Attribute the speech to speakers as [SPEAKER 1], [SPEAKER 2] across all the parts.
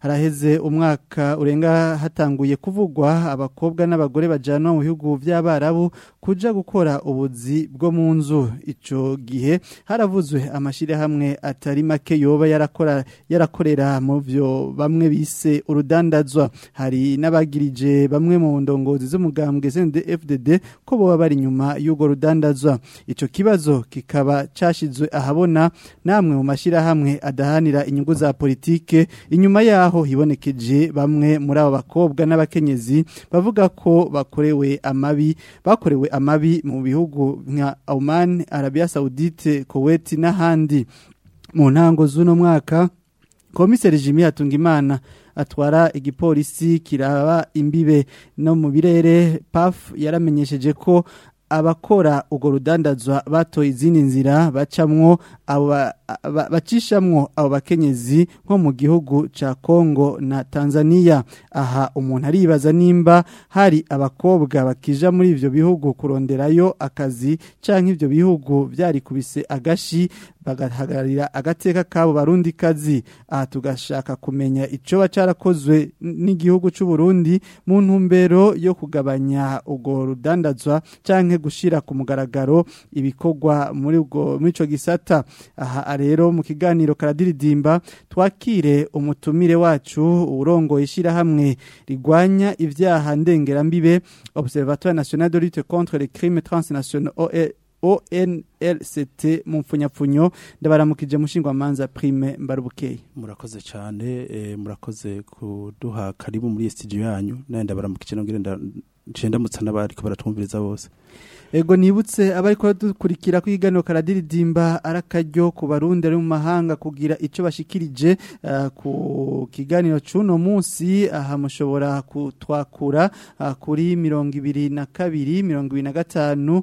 [SPEAKER 1] haraheze umwaka urenga hatanguye kuvugwa abakobwa n'abagore bajanwa mu bihugu by'abarabu kuja gukora ubuzi bwo mu nzu icyo gihe haravuzwe amashire atari make yoba yarakora yarakorera mu byo bamwe bise urudandazwa hari nabagirije bamwe mu ndongozi z'umugambwe FDD ko boba bari inyuma y'urwo rudandazwa icyo kibazo kikaba cyashyizwe ahabona namwe mu mashyirahamwe adahanira inyungu za politike inyuma yaho hibonekeje bamwe muri abo bakobwa n'abakenyezi bavuga ko bakorewe amabi bakorewe amabi mu bihugu Oman Arabia Saudite Kuwait n'ahandi mu ntango z'uno mwaka komiseri Jimmy Hatungimana atwara igipolisi kiraba imbibe no mu birere paf yaramenyesheje ko abakora ugo rudandazwa batoye izindi nzira bacamwo bacishamwo abo bakenyezi nko mu gihugu cya Congo na tanzania aha umuntu aribaza nimba hari abakobwa bakija muri ibyo bihugu kuronderayo akazi cyangwa ibyo bihugu byari kubise agashi bagahagararira agateka kabo barundi kazi aha tugashaka kumenya icoba carakozwe n'igihugu cy’u Burundi mu ntumbero yo kugabanya ugo rudandazwa canke gushira ku mugaragaro ibikorwa muri ubwo muri gisata aha ah, rero mu kiganiro karadiridimba twakire umutumire wacu urongo ishirahamwe rigwanya ibyaha ndengerambibe Observatoire National de Lutte contre les Crimes Transnationaux ONLCT mu mfunyapfunyo mushingwa mushingwamanza prime mbarubukeye
[SPEAKER 2] murakoze cyane eh, murakoze kuduha karibu muri studio yanyu naye ndabaramukije nongere ndacenda mutsa n'abari ko baratwumviriza bose
[SPEAKER 1] ego nibutse abari ko dukurikira ko karadiridimba arakaryo ku barundi ari mu mahanga kugira icyo bashikirije eh, ku kiganiro cy'uno munsi aha mushobora kutwakura eh, kuri mirongo ibiri na kabiri mirongo ibiri na gatanu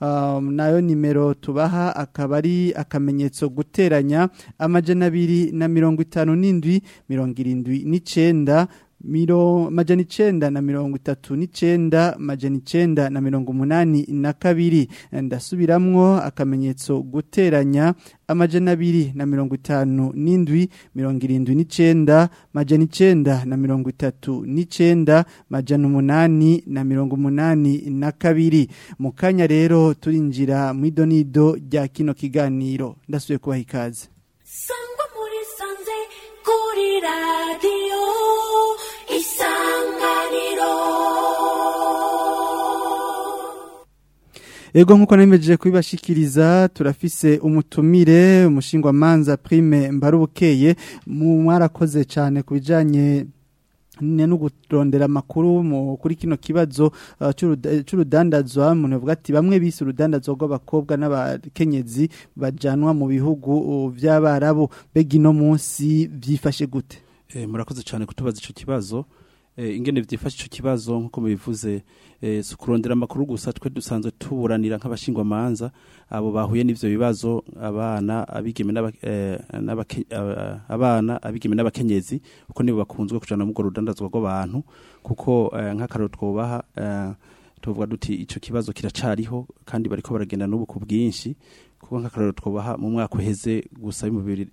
[SPEAKER 1] um, nayo nimero tubaha akaba ari akamenyetso guteranya amajana abiri na mirongo itanu n'indwi mirongo irindwi n'icyenda miro majani chenda na mirongo itatu n'icyenda majani chenda na mirongo umunani na kabiri eh, ndasubiramwo akamenyetso guteranya amajana abiri na mirongo itanu n'indwi mirongo irindwi n'icyenda majana icyenda na mirongo itatu n'icyenda majana umunani na mirongo umunani na kabiri mu kanya rero turinjira mu nido rya kino kiganiro ndasubiye kubaha ikaze
[SPEAKER 3] sangwa muri sanze kuri radiyo isanganiro
[SPEAKER 1] ego nkuko nemeje kubibashikiriza turafise umutumire umushingwa manza prime mbarubukeye mwarakoze cyane kubijanye no gutorondera amakuru kuri kino kibazo uh, cy'urudandazwa umuntu avuga ati bamwe bise urudandazwa rw'abakobwa n'abakenyezi bajyanwa mu bihugu by'abarabo uh, mbega ino munsi byifashe gute
[SPEAKER 2] Eh, murakoze cyane kutubaza icyo kibazo eh, ingene byifasha icyo kibazo nk'uko mubivuze eh, si kurondera amakuru gusa twe dusanzwe tuburanira nk'abashingwamanza abo bahuye n'ibyo bibazo abana abigeme n'abakenyezi kuko nibo bakunzwe kujyana muri urwo rudandazwa rw'abantu kuko nk'akararo twubaha tuvuga duti icyo kibazo kiracariho kandi bariko baragenda n'ubu ku bwinshi kuko nk'akararo twubaha mu mwaka uheze gusa ibihumbi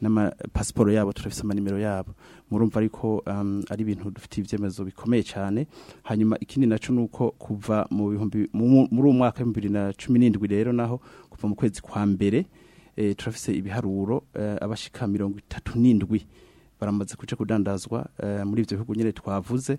[SPEAKER 2] n'ama passport yabo turafise amanimero yabo murumva ariko um, ari ibintu dufite ivyemezo bikomeye cyane hanyuma ikindi naco nuko kuva mu bihumbi muri umwaka wa 2017 rero naho kuva mu kwezi kwa mbere e, turafise ibiharuro uh, abashika 37 baramaze kuca kudandazwa eh, muri ibyo bihugu nyine twavuze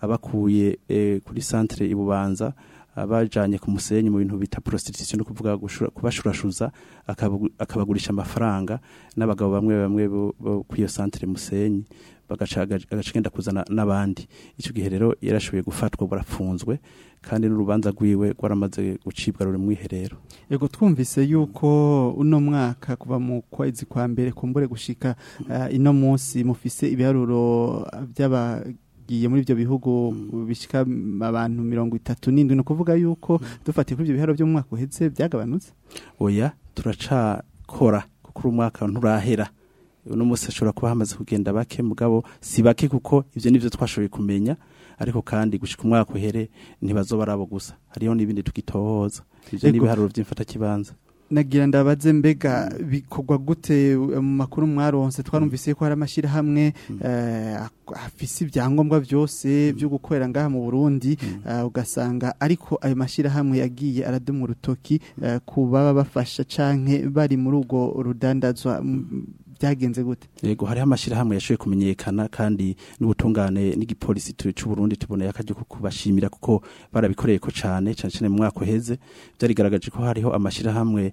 [SPEAKER 2] abakuye eh, kuri santire ibubanza abajyanye ku musenyi mu bintu bita prostitution no kuvuga kubashurashuza akabagurisha amafaranga n'abagabo bamwe bamwe bo ku iyo santire musenyi bagaca agace kuzana n'abandi icyo gihe rero yarashoboye gufatwa burapfunzwe kandi n'urubanza rwiwe rwaramaze gucibwa ruri mu iherero
[SPEAKER 1] yego twumvise yuko uno mwaka kuva mu kwezi kwa mbere kumbure gushika eh, ino munsi mufise ibiharuro by'aba giye muri ibyo bihugu bishika abantu mirongo itatu n'indwi ni ukuvuga yuko dufatiye kuri ibyo biharo by’umwaka uhetse byagabanutse
[SPEAKER 2] oya turacyakora kuko uri umwaka nturahera uno munsi ashobora kuba hamaze kugenda bake mugabo si bake kuko ibyo nibyo twashoboye kumenya ariko kandi gushika umwaka uhere ntibazo arabo gusa hariho n'ibindi tugitohoza ibyo ni ibiharuro by'imfata kibanza
[SPEAKER 1] nagira ndabaze mbega bikorwa gute eh, mu makuru mwaronse twarumvise ko hari amashyirahamwe mm. eh, afise ibyangombwa byose byo mm. gukorera ngaha mu burundi mm. eh, ugasanga ariko ayo mashyirahamwe yagiye aradumwa urutoki ku baba bafasha canke bari muri urwo rudandazwa byagenze gute
[SPEAKER 2] yego hariho amashyirahamwe yashoboye kumenyekana kandi n'ubutungane n'igipolisi cy'u Burundi tuboneye akajya kubashimira kuko barabikoreye ko cyane cyane cyane mu mwaka uheze byarigaragaje ko hariho amashyirahamwe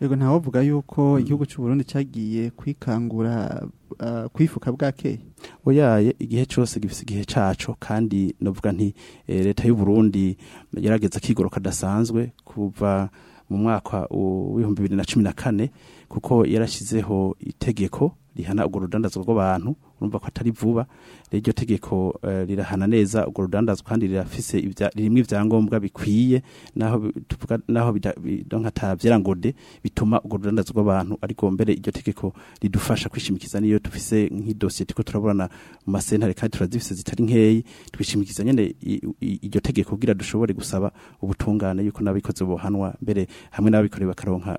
[SPEAKER 2] yego ntawavuga yuko
[SPEAKER 1] igihugu cy'uburundi cyagiye kwikangura ah, kwifuka bwakeye
[SPEAKER 2] oya igihe cyose gifite igihe cyacu kandi navuga nti eh, leta y'uburundi yarageze akigoro kadasanzwe kuva mu mwaka uh, w'ibihumbi bibiri na cumi na kane kuko yarashyizeho itegeko rihana urwo rudandazwa rw'abantu urumva ko atari vuba iryo tegeko eh, rirahana neza urwo rudandazwa kandi rirafise ririmo ibyangombwa bikwiye naho naho atabyerangode bituma urwo rudandazwa rw'abantu ariko mbere iryo tegeko ridufasha kwishimikiza n'iyo dufise nk'idosiye turiko turabona mu masentare kandi turazifise zitari nkeyi twishimikiza nyine iryo tegeko kugira dushobore gusaba ubutungane yuko n'abikoze buhanwa mbere hamwe n'ababikorewe bakaronka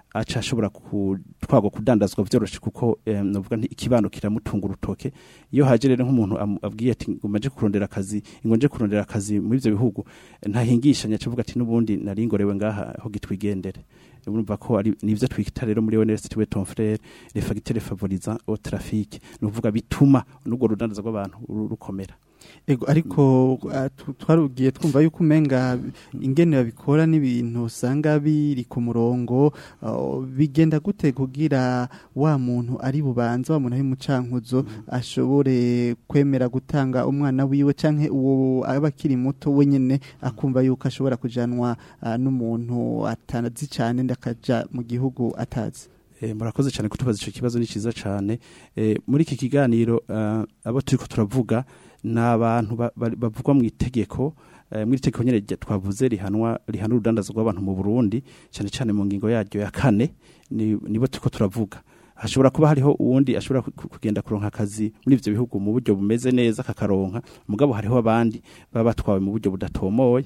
[SPEAKER 2] aca ashobora gutwarwa kudandazwa byoroshye kuko ikibano kiramutunga urutoke iyo haje rero nk'umuntu abwiye ati ngo maje kurondera akazi ngo nje kurondera akazi muri ibyo bihugu ntahingishanya avuga ati n'ubundi naringorewe ngaha aho gitwigendere urumva ko ari nibyo twita rero muri ONS tiwe tonfrere les facteurs favorisant au trafic nuvuga bituma n'ubwo rudandaza rw'abantu rukomera
[SPEAKER 1] ariko twarugiye twumva yuko umenga ingene babikora n'ibintu usanga biri ku murongo bigenda gute kugira wa muntu ari bubanza wa muntu ari mucankuzo ashobore kwemera gutanga umwana wiwe canke uwo aba akiri muto wenyene akumva yuko ashobora kujyanwa n'umuntu atazi cyane ndakaja mu gihugu atazi
[SPEAKER 2] eh, murakoze cyane kutubaza icyo kibazo ni cyiza cyane eh, muri iki kiganiro abo turi ko turavuga ni abantu bavugwa mu itegeko eh, muri itegeko nyine twavuze rihanwa rihana urudandazwa rw'abantu mu burundi cyane cyane mu ngingo yaryo ya kane nibo turi ko turavuga ashobora kuba hariho uwundi ashobora kugenda kuronka akazi muri ivyo bihugu mu buryo bumeze neza kakaronka mugabo hariho abandi baba batwawe mu buryo budatomoye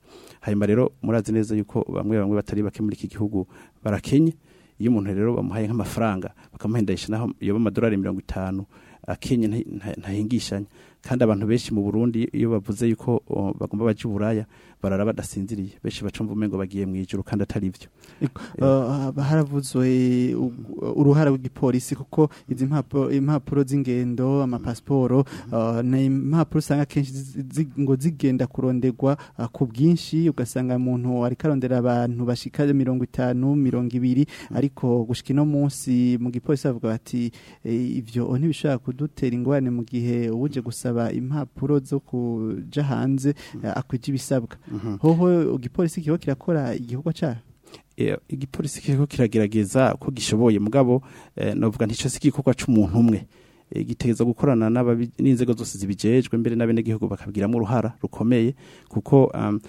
[SPEAKER 2] hanyuma rero murazi neza yuko bamwe bamwe batari bake muri iki gihugu barakenye iyo umuntu rero bamuhaye nk'amafaranga bakamuhendesha naho yoba amadolari mirongo itanu akenye ntahingishanya kandi abantu benshi mu burundi iyo bavuze yuko bagomba baje uburaya barara badasinziriye benshi bacumva umengo bagiye mu ijoro kandi atari byo
[SPEAKER 1] eh, ah, haravuzwe uruhara rw'igipolisi kuko izi impapuro z'ingendo amapasiporo ah, ni impapuro usanga akenshi ngo zigenda kurondegwa ah, ku bwinshi ugasanga umuntu ariko arondera abantu bashika mirongo itanu mirongo ibiri ariko gushika ino munsi mu gipolisi bavuga bati eh, ibyo ntibishobora kudutera ingorane mu gihe uje gusaba impapuro zo kuja hanze eh, akwije ibisabwa Mm-hmm. hoho igipolisi kiba kirakora igihugu cyayo
[SPEAKER 2] e, igipolisi kiriko kiragerageza ko gishoboye mugabo e, novuga ntico sigikorwa cy'umuntu umwe e, giteza gukorana n'inzego zose zibijejwe mbere n'abenegihugu bakabwiramo uruhara rukomeye kuko um,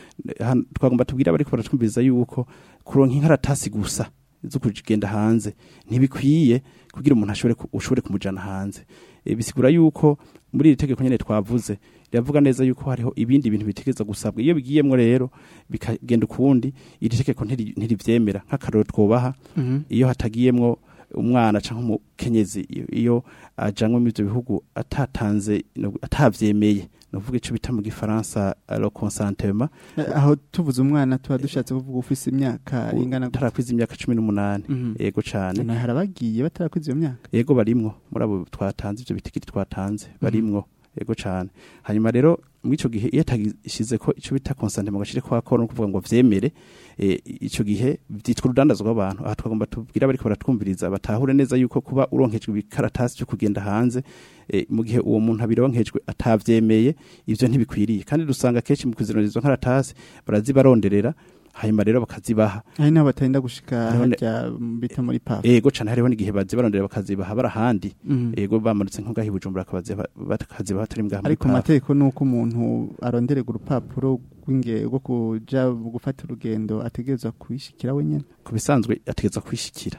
[SPEAKER 2] twagomba tubwira abari baratwumviriza yuko kuronka inkaratasi gusa zo kugenda hanze ntibikwiye kugira umuntu ashobore kumujana hanze Eh, bisigura yuko muri iri tegeko nyine twavuze riravuga neza yuko hariho ibindi bintu bitegeza gusabwa iyo bigiyemo rero bikagenda ukundi iri tegeko ntiri ntiribyemera nk'akaroro twobaha mhm. iyo hatagiyemo umwana cyangwa umukenyezi iyo ajyanwe muri bihugu atatanze atabyemeye navuga icyo bita mu gifaransa alo konsantema eh,
[SPEAKER 1] aho tuvuze umwana tuba dushatse kuvuga ufise imyaka ingana
[SPEAKER 2] tarakwiza imyaka 18
[SPEAKER 1] mhm.
[SPEAKER 2] yego cyane
[SPEAKER 1] na harabagiye batarakwiza iyo myaka
[SPEAKER 2] yego barimwo muri abo twatanze ibyo bitikiri twatanze mhm. barimwo ego cyane hanyuma rero muri icyo gihe yatagishize ko icyo bita konsante mu gaciro kwa koro ni ukuvuga ngo byemere eh, icyo gihe byitwa urudandazwa rw'abantu aha twagomba tubwira abari baratwumviriza batahure neza yuko kuba uronkejwe ibikaratasi cyo kugenda hanze eh, mu gihe uwo muntu abironkejwe atabyemeye ibyo ntibikwiriye kandi dusanga kenshi mu kuzironkeza izo karatasi barazibaronderera hanyuma rero bakazibaha
[SPEAKER 1] ari n'aho batarinda gushika harya bita muri pafu
[SPEAKER 2] yego cyane hariho n'igihe bazibarondera bakazibaha bari
[SPEAKER 1] mm.
[SPEAKER 2] yego bamanutse nk'ubwaho ibujumbura bakazibaha batari mbwaha
[SPEAKER 1] ariko amategeko ni uko umuntu arondererwa urupapuro rw'inge rwo kuja gufata urugendo ategerezwa kuyishyikira wenyine
[SPEAKER 2] ku bisanzwe ategerezwa kwishikira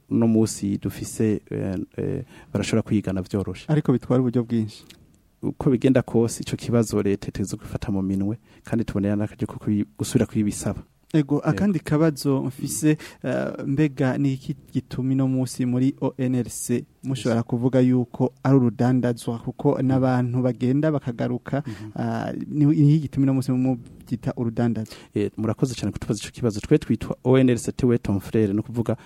[SPEAKER 2] no munsi dufise e, e, barashobora kwigana byoroshe
[SPEAKER 1] ariko bitwara uburyo bwinshi
[SPEAKER 2] uko bigenda kose ico kibazo leta iteze gufata mu minwe kandi tubonera n'akaje ko gusubira kwibisaba
[SPEAKER 1] ego akandi kabazo mfise eh, mbega ni iki gitumi no munsi muri ONLC mushobora kuvuga yuko ari urudandazwa kuko mm-hmm. n'abantu bagenda bakagaruka mm-hmm. ah, ni iki gitumi no munsi mu byita urudandazwa
[SPEAKER 2] eh, murakoze cyane kutubaza icyo kibazo twe twitwa ONLC tewe ton frère no kuvuga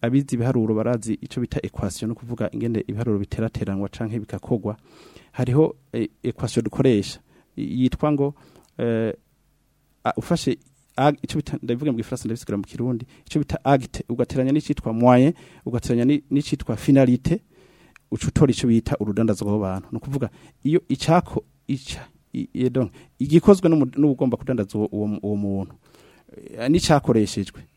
[SPEAKER 2] abizi ibiharuro barazi icyo bita equation no kuvuga ingene ibiharuro biterateranwa canke bikakogwa hariho eh, equation dukoresha yitwa ngo eh, ufashe icyo bita ndabivuga mu gifaransa ndabisigura mu kirundi icyo bita agite ugateranya n'icitwa moyen ugateranya n'icitwa finalite ucutora icyo bita urudandazwa rw'abantu ni kuvuga iyo icyako ica igikozwe n'ugomba kudandaza uwo muntu eh, n'icyakoreshejwe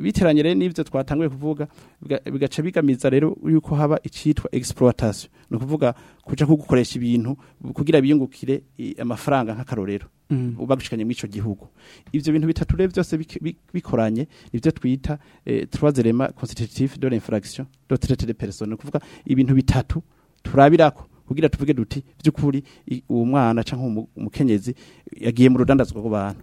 [SPEAKER 2] biteranyire n'ivyo twatanguye kuvuga bigaca bigamiza rero yuko haba icitwa exploitation no kuvuga kuca nko gukoresha ibintu kugira biyungukire amafaranga mm.
[SPEAKER 1] ubagushikanye
[SPEAKER 2] mu ico gihugu ibyo bintu bitatu rero byose bikoranye ivyo twita eh, éléments constitutifs de l'infraction de traite de personne no kuvuga ibintu bitatu turabirako kugira tuvuge duti by'ukuri uwo mwana umukenyezi yagiye mu rudandazwa rw'abantu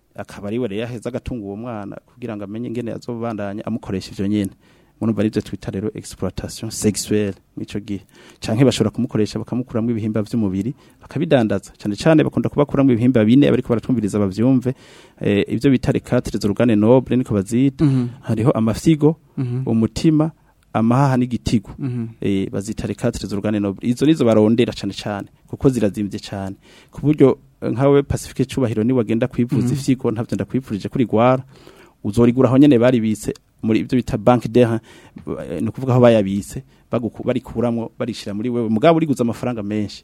[SPEAKER 2] akaba ari we rero agatunga uwo mwana kugira ngo amenye ingene azobandanya amukoresha ivyo nyene murumva aribyo twita rero exploitation sexuelle mwico gihe canke bashobora kumukoresha bakamukuramo ibihimba by’umubiri bakabidandaza cyane cyane bakunda kubakuramo ibihimba bine abariko baratwumviriza bavyumve eh, ibyo bita recatre organe noble niko bazita
[SPEAKER 1] mhm.
[SPEAKER 2] hariho amafyigo
[SPEAKER 1] mhm.
[SPEAKER 2] umutima amahaha n'igitigo
[SPEAKER 1] mhm.
[SPEAKER 2] eh, bazita recatre organe noble izo nizo barondera cyane cyane kuko zirazimbye cyane ku buryo nkawe pacifique cyubahiro ni wagenda kwivuza
[SPEAKER 1] mhm.
[SPEAKER 2] ifyiko ntabyo ndakwifurije kuri gwara uzorigura aho nyene baribitse muri ibyo bita bank d'air eh, no kuvuga aho bayabitse barikuramwo barishira muri wewe mugabo uriguza amafaranga menshi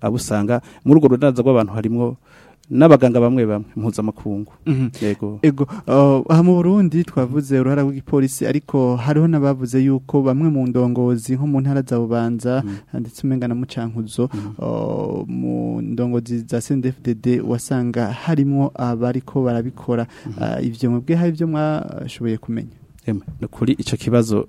[SPEAKER 2] abusanga muri urwo rudandaza rw'abantu harimo n'abaganga bamwe bamwe mpuzamakungu
[SPEAKER 1] mhm.
[SPEAKER 2] yego
[SPEAKER 1] yego oh, aha mu Burundi twavuze uruhara rw'igipolisi ariko hariho n'abavuze yuko bamwe mu ndongozi nko mu ntara za Bubanza mhm. ndetse umengana mu Cankuzo mhm. oh, mu ndongozi za CNDFDD wasanga harimo abariko barabikora ah, ivyo mwebwe hari ivyo mwashoboye kumenya
[SPEAKER 2] Ema, kuri icyo kibazo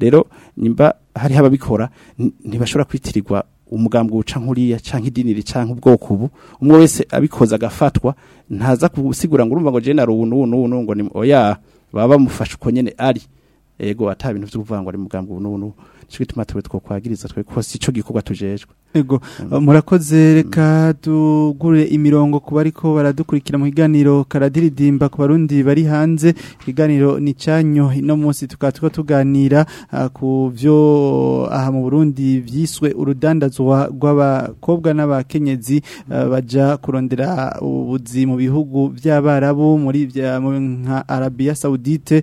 [SPEAKER 2] rero nimba hari hababikora ntibashobora kwitirirwa umugambwe uca nkuriya canke idini ricanke ubwoko ubu umwe wese abikoza agafatwa ntaza kusigura ngo urumva ngo je naruno nuno ngo ni oya baba bamufasha uko nyene ari ego ata bintu byo kuvuga ari mugambwe nuno cyo gituma twe twokwagiriza twe ko sico gikorwa tujejwe
[SPEAKER 1] ego mm-hmm. uh, murakoze reka tugure mm-hmm. imirongo ku bari ko baradukurikira mu biganiro karadiridimba ku barundi bari hanze ikiganiro ni cyanyo ino munsi tukaba tuganira uh, ku byo uh, aha mu burundi byiswe urudandazwa rw'abakobwa n'abakenyezi mm-hmm. bajya kurondera ubuzi mu bihugu by'abarabu muri nka arabiya sawudite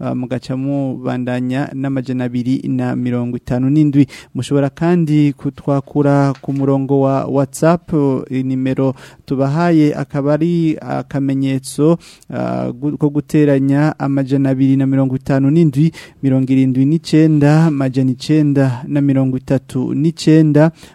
[SPEAKER 1] ah, mugaca mubandanya n'amajana abiri na mirongo itanu n'indwi mushobora kandi kutwakura ku murongo wa whatsapp nimero tubahaye akaba ari akamenyetso ah, ko guteranya amajana abiri na mirongo itanu n'indwi mirongo irindwi n'icyenda majyana icyenda na mirongo itatu n'icyenda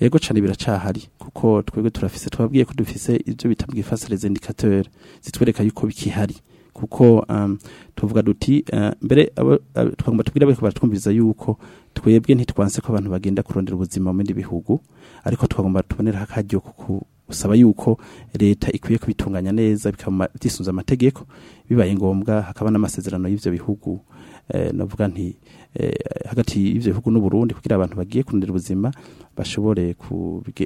[SPEAKER 2] yego cyane biracyahari kuko twebwe turafise twabwiye ko dufise ibyo bita bwifasire zindikateri zitwereka yuko bikihari kuko um, tuvuga duti uh, mbere twagomba tubwira abari baratwumviza yuko twebwe ntitwanse ko abantu bagenda kurondera ubuzima mu bindi bihugu ariko twagomba tubonera akaryo kuko usaba yuko leta ikwiye kubitunganya neza bikaba byisunze amategeko bibaye ngombwa hakaba n'amasezerano y'ibyo bihugu eh, navuga nti Eh, hagati y'ibyo bihugu n'uburundi kugira abantu bagiye kunira ubuzima bashobore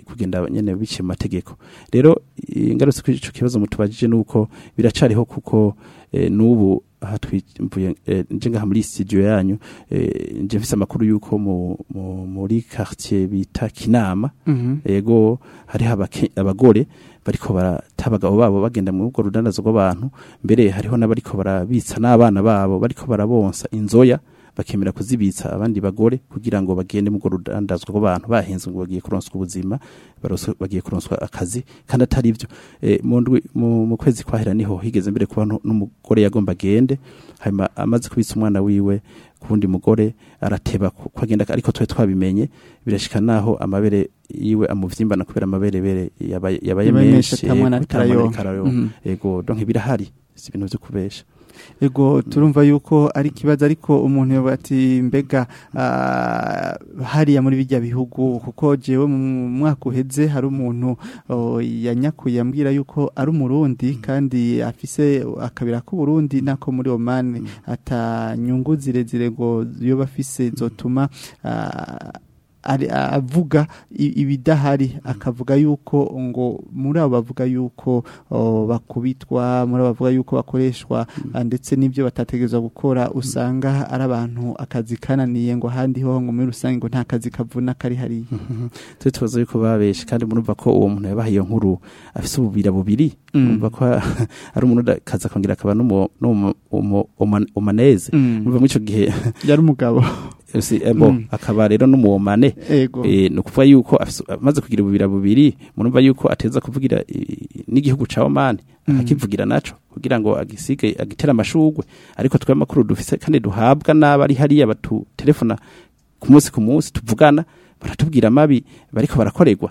[SPEAKER 2] kugenda nyine biciye mu mategeko rero ingarutse kuri icyo kibazo mutubajije ni uko biracariho kuko eh, n'ubu hatwimvuye eh, njenga muri studio yanyu nje mfise amakuru yuko muri quartier bita Kinama yego mhm. hari abagore bariko baratabagabo babo bagenda mu rugo rudandazo rw'abantu mbere hariho n'abariko barabitsa n'abana babo bariko barabonsa inzoya bakemera kuzibitsa abandi bagore kugira ngo bagende mu rudandazwa rw'abantu bahenze ngo bagiye kuronswa ubuzima bagiye kuronswa akazi kandi atari byo eh, mu kwezi kwahera niho higeze mbere kuba n'umugore yagomba agende hanyuma amaze kubitsa umwana wiwe kuwundi mugore arateba ko agenda ariko twe twabimenye birashika naho amabere yiwe amuvyimba kubera amabere yabaye
[SPEAKER 1] menshi yego
[SPEAKER 2] mm-hmm. donc si ibintu byo kubesha
[SPEAKER 1] ego mm. turumva yuko ari ikibazo ariko umuntu yavuga ati mbega ah, hariya muri bijya bihugu kuko jewe mu mwaka uheze hari umuntu yanyakuye ambwira yuko ari umurundi mm. kandi afise akabira k'uburundi nako muri omani mm. atanyungu zirezire ngo iyo bafise zotuma ah, avuga ibidahari mm. akavuga yuko ngo muri abo bavuga yuko bakubitwa muri abo bavuga yuko bakoreshwa mm. ndetse n'ibyo batategereza gukora mm. usanga ari abantu akazi kananiye ngo ahandi ho ngo muri rusange ngo nta kazi kavuna kari hariya
[SPEAKER 2] twe mm-hmm. tubaza yuko babeshe kandi murumva ko uwo muntu yabaha iyo nkuru afite ububira bubiri murumva ko ari umuntu akaza akongera akaba
[SPEAKER 1] n'umuneze
[SPEAKER 2] murumva muri icyo gihe
[SPEAKER 1] yari umugabo
[SPEAKER 2] akaba rero n’umuwomane ni ukuvuga yuko amaze kugira ububira bubiri murumva yuko ateza kuvugira n'igihugu cya
[SPEAKER 1] omani
[SPEAKER 2] akakivugira nacyo kugira ngo agisige agitere amashugwe ariko twebwe amakuru dufise kandi duhabwa n'abari hariya batutelefona ku munsi ku munsi tuvugana baratubwira amabi bariko barakorerwa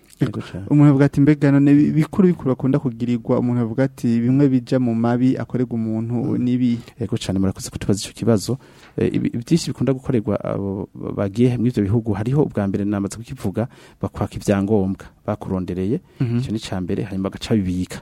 [SPEAKER 1] umuntu avuga ati mbega none bikuru bikuru bakunda kugirirwa umuntu avuga ati bimwe bija mu mabi akorerwa umuntu mm. nibi
[SPEAKER 2] yego cyane murakoze kutubaza ico kibazo e, byinshi bikunda gukorerwa bagiye mu ivyo bihugu hariho ubwa mbere namaze kukivuga bakwaka ibyangombwa bakurondereye
[SPEAKER 1] mm-hmm.
[SPEAKER 2] ico ni mbere hanyuma bagaca bibika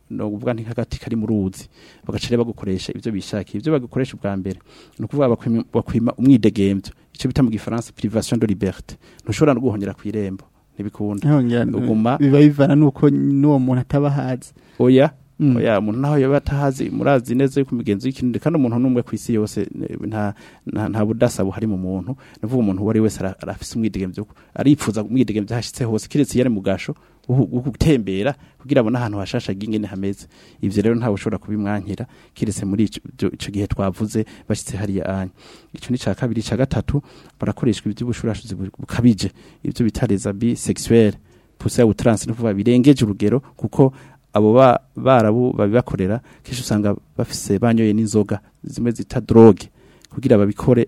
[SPEAKER 2] no kuvuga nti hagati kari mu ruzi bagaca rero bagukoresha ibyo bishakiye ibyo bagukoresha ubwa mbere ni ukuvuga bakwima umwidegembyo icyo bita mu gifaransa privation de liberté ntushobora no guhongera ku
[SPEAKER 1] irembo
[SPEAKER 2] ntibikunda
[SPEAKER 1] biba bivana n'uko n'uwo muntu ataba ahazi
[SPEAKER 2] oya
[SPEAKER 1] Mm.
[SPEAKER 2] umuntu naho yaba atahazi murazi neza yuko imigenzo y'ikintu kandi umuntu n'umwe ku isi yose eh, nta budasa buhari mu muntu ni ukuvuga umuntu uwo ari wese arafise umwidegemvyo aripfuza umwidegemvyo ahashyitse hose keretse iyo ari mu gasho gutembera kugira abone ahantu hashasha ingene hameze ibyo rero ntawe ushobora kubimwankira kiretse muri icyo gihe twavuze bashitse hariya anya icyo ni ca kabiri cya gatatu barakoreshwa ivy'ubushurashuzi bukabije ibyo bita les habits sexuels pour ça ou birengeje urugero kuko abo barabu babibakorera kenshi usanga bafise banyoye n'inzoga zimwe zita droge kugira babikore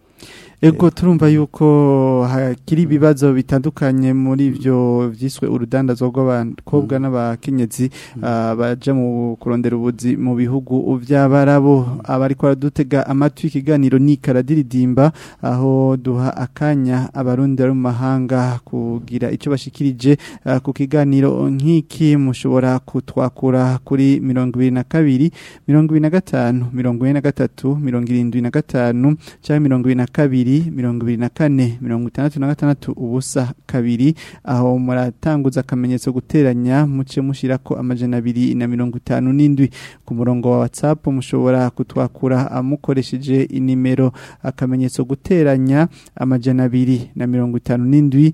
[SPEAKER 1] ego turumva yuko hakiri ibibazo mm. bitandukanye muri ibyo byiswe urudandazwa rw'abakobwa mm. n'abakenyezi mm. ah, baje mu kurondera ubuzi mu bihugu by'abarabo abari ah, dutega amatwi ikiganiro ni karadiridimba aho duha akanya abarundi bari mu mahanga kugira icyo bashikirije ah, ku kiganiro nk'iki mushobora kutwakura kuri mirongo ibiri na kabiri mirongo ibiri na gatanu mirongo ine na gatatu mirongo irindwi na gatanu cyangwa mirongo ibiri na kabiri kabiri mirongo ibiri na kane mirongo itandatu na gatandatu ubusa kabiri aho muratanguza akamenyetso guteranya muce mushyira ko amajana abiri na mirongo itanu n'indwi ku murongo wa watsapu mushobora kutwakura amukoresheje inimero akamenyetso guteranya amajana abiri na mirongo itanu n'indwi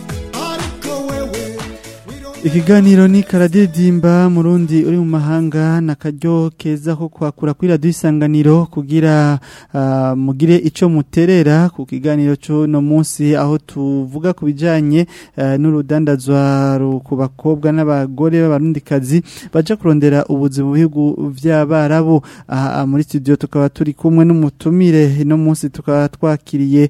[SPEAKER 1] ikiganiro ni karadiridimba murundi uri mu mahanga na karyo keza ko kwakura kuri radiyo isanganiro kugira ah, mugire icyo muterera ku kiganiro cy'uno munsi aho tuvuga ku bijyanye eh, n'urudandazwa ku bakobwa n'abagore b'abarundikazi baje kurondera ubuzima mu bihugu by'abarabu muri studio tukaba turi kumwe n'umutumire ino munsi tukaba twakiriye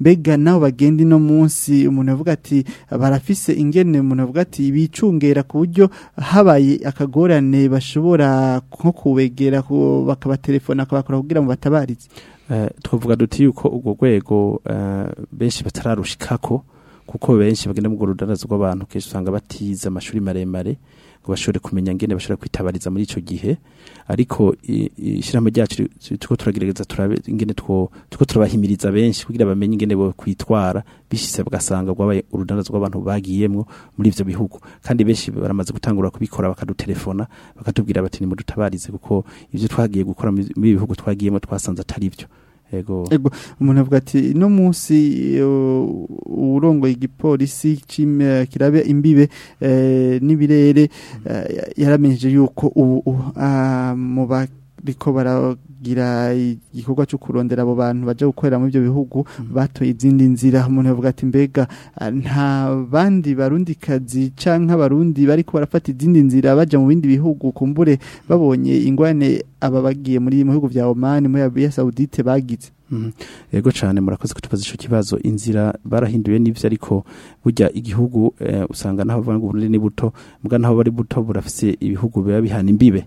[SPEAKER 1] mbega naho bagenda ino munsi umuntu avuga ati barafise ingene umuntu avuga ati bicungera ku buryo habaye akagorane bashobora nko kubegera bakabaterefona akabakora kugira ngo batabare bararitse
[SPEAKER 2] eh, twavuga duti yuko urwo rwego eh, benshi batararushikako kuko benshi bagenda mu rudaraza rw'abantu kenshi usanga batize amashuri maremare ngo bashobore kumenya ngene bashobora kwitabariza muri ico gihe ariko ishiramo ryacu tuko turagerageza turabe ngene two tuko turabahimiriza benshi kugira bamenye ingene bo kwitwara bishise bagasanga gwabaye urudarazo rw'abantu bagiyemwo muri ivyo bihugu kandi benshi baramaze gutangura kubikora bakadutelefona bakatubwira bati ni mudutabarize kuko ivyo twagiye gukora muri ibihugu twagiyemwo twasanze atari byo ego
[SPEAKER 1] umuntu avuga ati no munsi eh, urongo igipolisi kirabe imbibe eh, n'ibirere eh, yaramenyeje yuko ubu ah, mu bake riko baragira igikorwa cyo kurondera abo bantu baje gukorera mu byo bihugu mm. batoye izindi nzira umuntu yavuga ati mbega ah, nta bandi barundikazi canka barundi bariko barafata izindi nzira bajya mu bindi bihugu kumbure babonye ingwane aba bagiye muri mu bihugu vya Oman muri Arabia Saudite bagize
[SPEAKER 2] mm. yego cyane murakoze kutubaza icyo kibazo inzira barahinduye n'ibyo ariko burya igihugu eh, usanga naho bavuga ngo ubunini ni buto mbwa naho bari buto burafise ibihugu biba bihana imbibe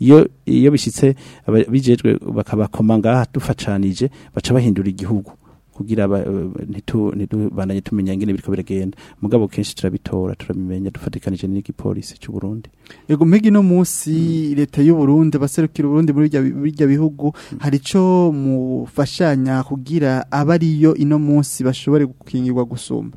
[SPEAKER 2] iyo bishyitse abijejwe bakabakoma ngaha dufacanije baca bahindura igihugu kugira eh, ntitubandanye tumenya ingene biriko biragenda mugabo kenshi turabitora turabimenya dufatikanije n'igipolisi cy'u Burundi
[SPEAKER 1] yego mpigi no munsi leta y'u Burundi baserukira Burundi muri birya bihugu mm. hari ico mufashanya kugira abariyo ino munsi bashobore gukingirwa gusumba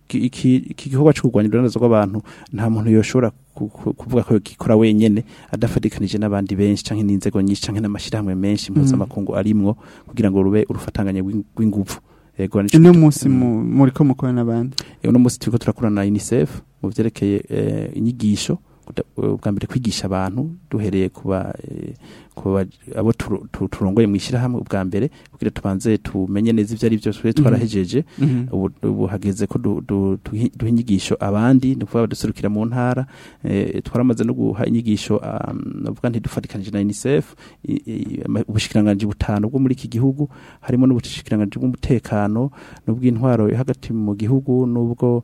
[SPEAKER 2] iki gikorwa cyo kurwanya urundaza rw'abantu nta muntu yoshobora kuvuga ko gikora wenyine adafatikanije n'abandi benshi cyangwa n'inzego nyinshi cyangwa n'amashyirahamwe menshi mm. mpuzamakungu arimwo kugira ngo rube urufatanganye rw'ingufu yego
[SPEAKER 1] eh,
[SPEAKER 2] uno
[SPEAKER 1] munsi
[SPEAKER 2] mm.
[SPEAKER 1] muri ko mukorana n'abandi
[SPEAKER 2] eh, uno munsi turi ko na unicef mu byerekeye eh, inyigisho ubwa mbere kwigisha abantu duhereye kuba abo turongoye mu ishyirahamwe ubwa mbere kugira tubanze tumenye neza ibyo ari byo twe mhm. twarahejeje
[SPEAKER 1] mhm.
[SPEAKER 2] ubu hageze ko duha inyigisho abandi ni ukuvuga baduserukira mu ntara eh, twaramaze no guha inyigisho um, navuga ntidufatikanije na unicef ubushikiranganji butanu bwo muri iki gihugu harimo n'ubushikiranganji bw'umutekano n'ubw'intwaro hagati mu gihugu n'ubwo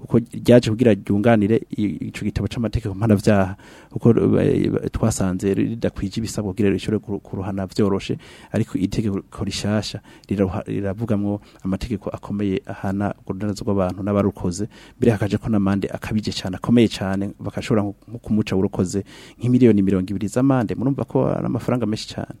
[SPEAKER 2] uko ryaje kugira ryunganire ico gitabo c'amategeko mpana vyaha uko eh, twasanze ridakwije ibisabwa kugira ishore kuruhana vyoroshe ariko itegeko rishasha riravugamwo amategeko akomeye ahana urudanazo rw'abantu n'abarukoze mbere hakaje ko namande akabije cyane akomeye cyane bakashobora kumuca urukoze nk'imiliyoni 200 z'amande murumva ko n'amafaranga menshi cyane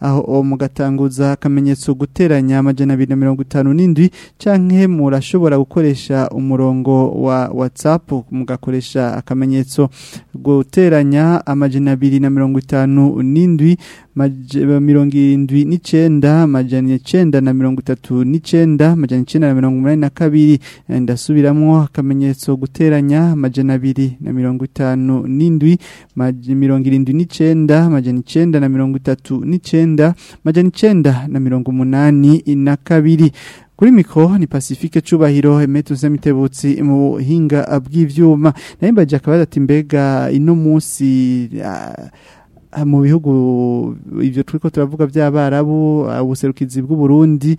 [SPEAKER 1] aho mugatanguza akamenyetso guteranya amajana abiri na mirongo itanu n'indwi cyangwa murashobora gukoresha umurongo wa watsapu mugakoresha akamenyetso guteranya amajana abiri na mirongo itanu n'indwi eh, mirongo irindwi n'icyenda amajana icyenda na mirongo itatu n'icyenda amajana icyenda na mirongo inani na kabiri eh, ndasubiramo akamenyetso guteranya amajana abiri na mirongo itanu n'indwi mirongo irindwi n'icyenda amajana icyenda na mirongo itatu n'icyenda amajana icyenda na mirongo umunani na kabiri kuri miko ni pacifique cubahiro emeto z'amitebutsi mu buhinga bw'ibyuma nayo mbajya akaba ati mbega ino munsi ah, Ah, mu bihugu ibyo turi ko turavuga by'abarabu ah, ubuserukizi bw'uburundi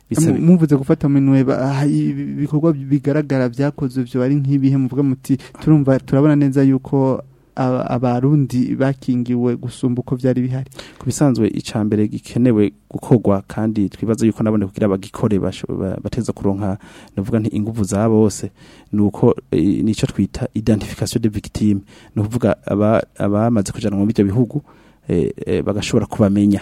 [SPEAKER 1] mwumvise gufata minweba ibikorwa bigaragara byakozwe byo ari nk'ibihe muvuga muti turumva turabona neza yuko abarundi bakingiwe gusumba uko byari bihari
[SPEAKER 2] ku bisanzwe mbere gikenewe gukorwa kandi twibaza yuko nabone kugira bagikore bateza kuronka navuga nti ingufu za bose ni uko nicyo twita identification de victime ni ukuvuga abamaze kujanwa mu byo bihugu eh, eh, bagashobora kubamenya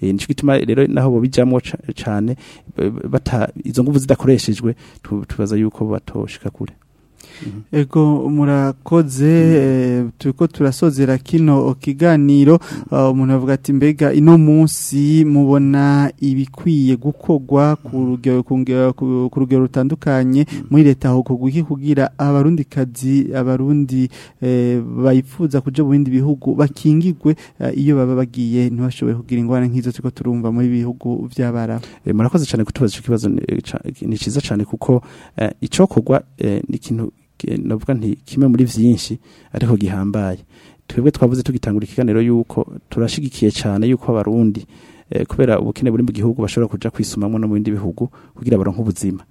[SPEAKER 2] Eh, nicyo gituma rero naho babijyamo cyane izo ngufu zidakoreshejwe tubaza yuko batoshika kure Mhm.
[SPEAKER 1] ego murakoze mhm. eh, turiko turasozera kino oh, kiganiro ah, umuntu avuga ati mbega ino munsi mubona ibikwiye gukogwa ku rugero rutandukanye mhm. muri leta aho kuguhi kugira abarundi kazi eh, abarundi bayifuza kuja mu bindi bihugu bakingirwe eh, iyo baba bagiye ntibashobore kugira ingwara nk'izo turiko turumva muri bihugu
[SPEAKER 2] by'abarabu murakoze cyane kutubaza ico kibazo ni ciza cyane kuko icokogwa ni ikintu navuga nti kimwe muri byinshi ariko gihambaye twebwe twavuze tugitangura ikiganiro yuko turashigikiye cyane yuko abarundi eh, kubera ubukene buri mu gihugu bashobora kujya kwisumamo no mu bindi bihugu kugira baronke ubuzima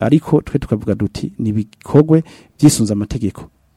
[SPEAKER 2] ariko twe tukavuga duti nibikogwe byisunze amategeko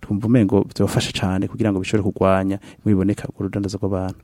[SPEAKER 2] tumva umengo byofasha cyane kugira ngo bishobore kugwanya mwiboneka urudandaza rw'abantu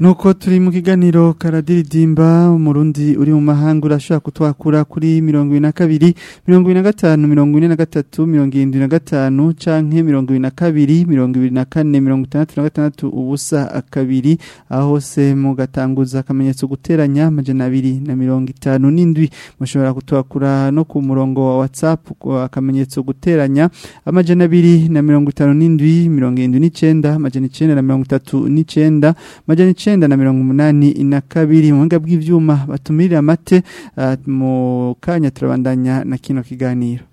[SPEAKER 1] nuko turi mu kiganiro karadiridimba umurundi uri mu mahanga urashobora kutwakura kuri mirongo ine na kabiri mirongo ine na gatanu mirongo ine na gatatu mirongo irindwi na gatanu canke mirongo ine na kabiri mirongo ibiri na kane mirongo itandatu na gatandatu ubusa kabiri aho hose mugatanguza akamenyetso guteranya amajana abiri na mirongo itanu n'indwi mushobora kutwakura no ku murongo wa watsapu akamenyetso guteranya amajana abiri na mirongo itanu n'indwi mirongo irindwi n'icenda amajana icenda na mirongo itatu n'icenda amajana icyenda na mirongo umunani na kabiri mu buhanga bw'ibyuma batumirira amate ah, mu kanya turabandanya na kino kiganiro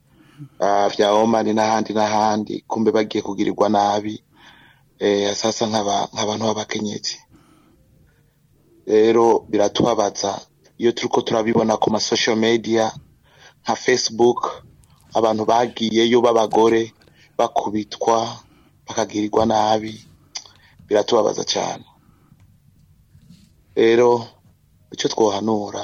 [SPEAKER 1] bya ah,
[SPEAKER 4] omani n'ahandi n'ahandi kumbe bagiye kugirirwa nabi eh, sasa nk'abantu b'abakenyezi rero biratubabaza iyo turi ko turabibona ku masosho mediya nka fesibuke abantu bagiyeyo b'abagore bakubitwa bakagirirwa nabi biratubabaza cyane rero icyo twohanura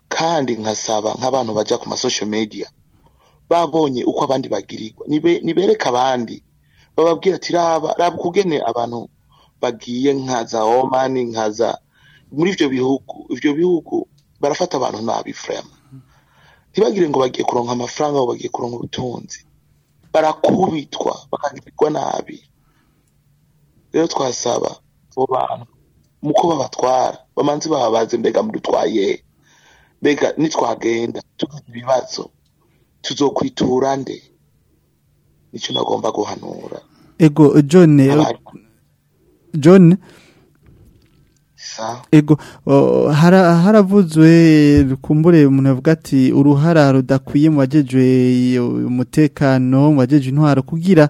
[SPEAKER 4] kandi nkasaba nk'abantu bajya ku masosho media babonye uko abandi bagirirwa nibereka abandi bababwira ati raba ukugene abantu bagiye nka za omani nka za muri ibyo bihugu ibyo bihugu barafata abantu nabi frema ntibagire ngo bagiye kuronka amafaranga aho bagiye kuronka ubutunzi barakubitwa bakagirirwa nabi rero twasaba abo bantu muko babatwara bamanzi bababaze mbega mudutwaye mbega nitwagenda tugize ibibazo tuzokwitura nde nicyo nagomba guhanura
[SPEAKER 1] ego john john ego haravuzwe rukumbure umuntu avuga ati uruhara rudakwiye mu bajejwe umutekano mu bajejwe intwaro kugira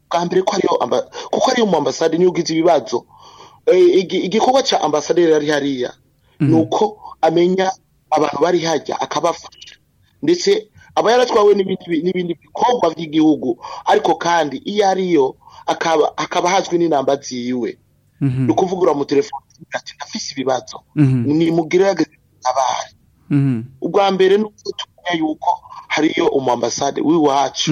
[SPEAKER 4] bwa mbere ko ariyo kuko ariyo mu ambasade niyo ugize ibibazo eh, igikorwa cya ambasade yari hariya mhm. ni uko amenya abantu bari hajya akabafasha ndetse aba yaratwawe n'ibindi bikorwa by'igihugu ariko kandi iyo ariyo akaba hazwi n'inamba ziwe
[SPEAKER 1] Mhm.
[SPEAKER 4] ni ukuvuga uriya mutelefone ati ndafise ibibazo
[SPEAKER 1] mhm.
[SPEAKER 4] ni mugerageze
[SPEAKER 1] mhm.
[SPEAKER 4] ubwa mbere ni uko tumenya yuko hariyo umwambasade w'iwacu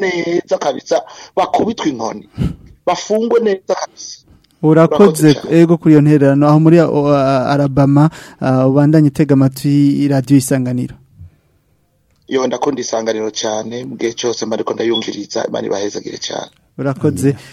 [SPEAKER 4] neza kabisa bakubitwe inkoni bafungwe neza kabisa
[SPEAKER 1] urakoze ego kuri iyo ntererano aho muri uh, arabama uh, ubandanye utega amatwi y'iradiyo isanganiro
[SPEAKER 4] iyo ndakunda isanganiro cyane mu gihe cyose mba ariko ndayumviriza imana ibahezagire cyane
[SPEAKER 1] urakoze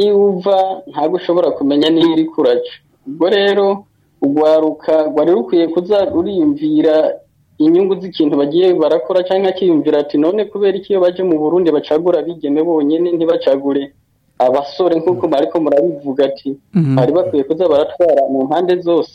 [SPEAKER 1] iyo
[SPEAKER 5] uva ntabwo ushobora kumenya niyo iri kuraca ubwo rero urwaruka rwari rukwiye kuza ruriyumvira inyungu z'ikintu bagiye barakora cyangwa akiyumvira ati none kubera iki iyo baje mu Burundi bacagura abigeme bonyine ntibacagure abasore nk'uko mm. ariko murabivuga ati
[SPEAKER 1] mm-hmm.
[SPEAKER 5] bari bakwiye kuza baratwara mu mpande zose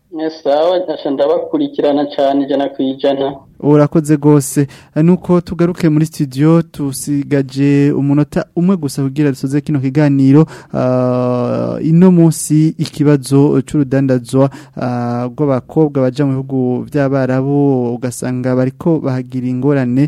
[SPEAKER 5] ndabakurikirana cyane ijana ku ijana
[SPEAKER 1] urakoze rwose nuko tugaruke muri studio tusigaje umunota umwe gusa kugira dusoze kino kiganiro ah, ino munsi ikibazo cy'urudandazwa ah, rw'abakobwa bajya mu bihugu by'abarabu ugasanga bariko bahagira ingorane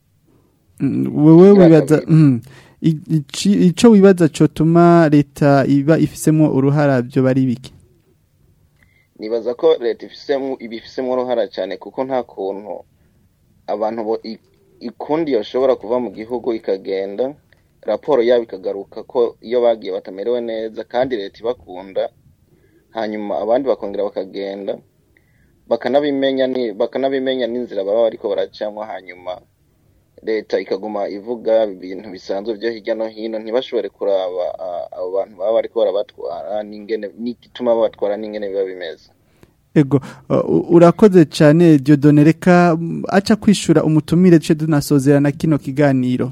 [SPEAKER 1] mm, wewe wibaza icyo wibaza cyotuma leta iba ifisemo uruhara byo bari bike
[SPEAKER 6] nibaza ko leta ibifisemo uruhara cyane kuko nta kuntu abantu bo ikundi yashobora kuva mu gihugu ikagenda raporo yabo ikagaruka ko iyo bagiye batamerewe neza kandi leta ibakunda hanyuma abandi bakongera bakagenda bakanabimenya n'inzira baba bariko baracamo hanyuma leta ikaguma ivuga ibintu bisanzwe byo hirya no hino ntibashobore kuraba abo bantu baba bari kubara batwara n'igituma babatwara n'ingene biba bimeze
[SPEAKER 1] ego urakoze cyane donereka aca kwishyura umutumire duce na kino kiganiro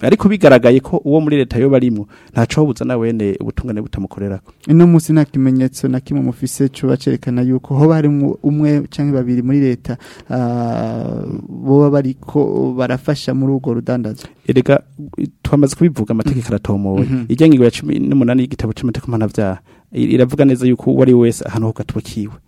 [SPEAKER 2] ariko bigaragaye ko uwo muri leta yo barimo ntaco buza na wene ubutungane butamukorera ko
[SPEAKER 1] ino musi nta kimenyetso na kimwe mufise cyo bacerekana yuko ho bari umwe cyangwa babiri muri leta ah, bo bariko barafasha muri ugo rudandazo
[SPEAKER 2] erega twamaze kubivuga amategeko aratomowe ijya mhm. ngingura cumi n'umunani y'igitabo cy'amategeko mpanabyaha iravuga neza yuko uwo ari wese ahantu ho
[SPEAKER 1] kiwe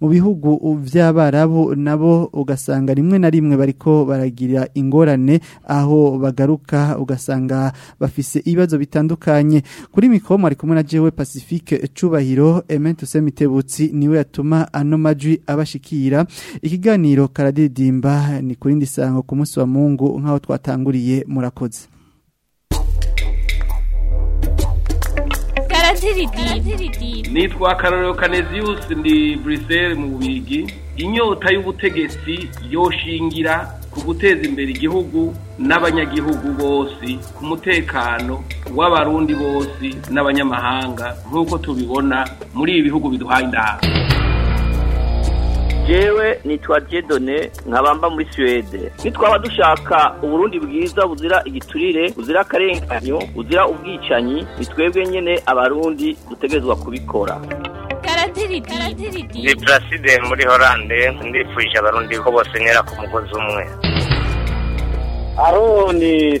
[SPEAKER 1] mu bihugu by'abarabu nabo ugasanga rimwe na rimwe bariko baragira ingorane aho bagaruka ugasanga bafise ibibazo bitandukanye kuri mikomo ari kumwe na jewe pacifique cubahiro emente usemitebutsi niwe yatuma ano majwi abashikira ikiganiro karadidi kuridimba ni kurindi sango ku munsi wa mungu nk'aho twatanguriye murakoze
[SPEAKER 7] nitwa karorero kaneziyusi ndi buriseri mu bigi inyota y'ubutegetsi yoshingira ku guteza imbere igihugu n'abanyagihugu bose ku mutekano w'abarundi bose n'abanyamahanga nk'uko tubibona muri ibi bihugu biduhaye indahabwo
[SPEAKER 8] yewe nitwa done nkabamba muri suwede nitwaba dushaka uburundi bwiza buzira igiturire buzira akarenganyo buzira ubwicanyi ni twebwe nyine abarundi dutegerezwa kubikora
[SPEAKER 9] ni puraside muri horande ndifuje abarundi ko bose ntera ku mugozi umwe
[SPEAKER 10] aro ni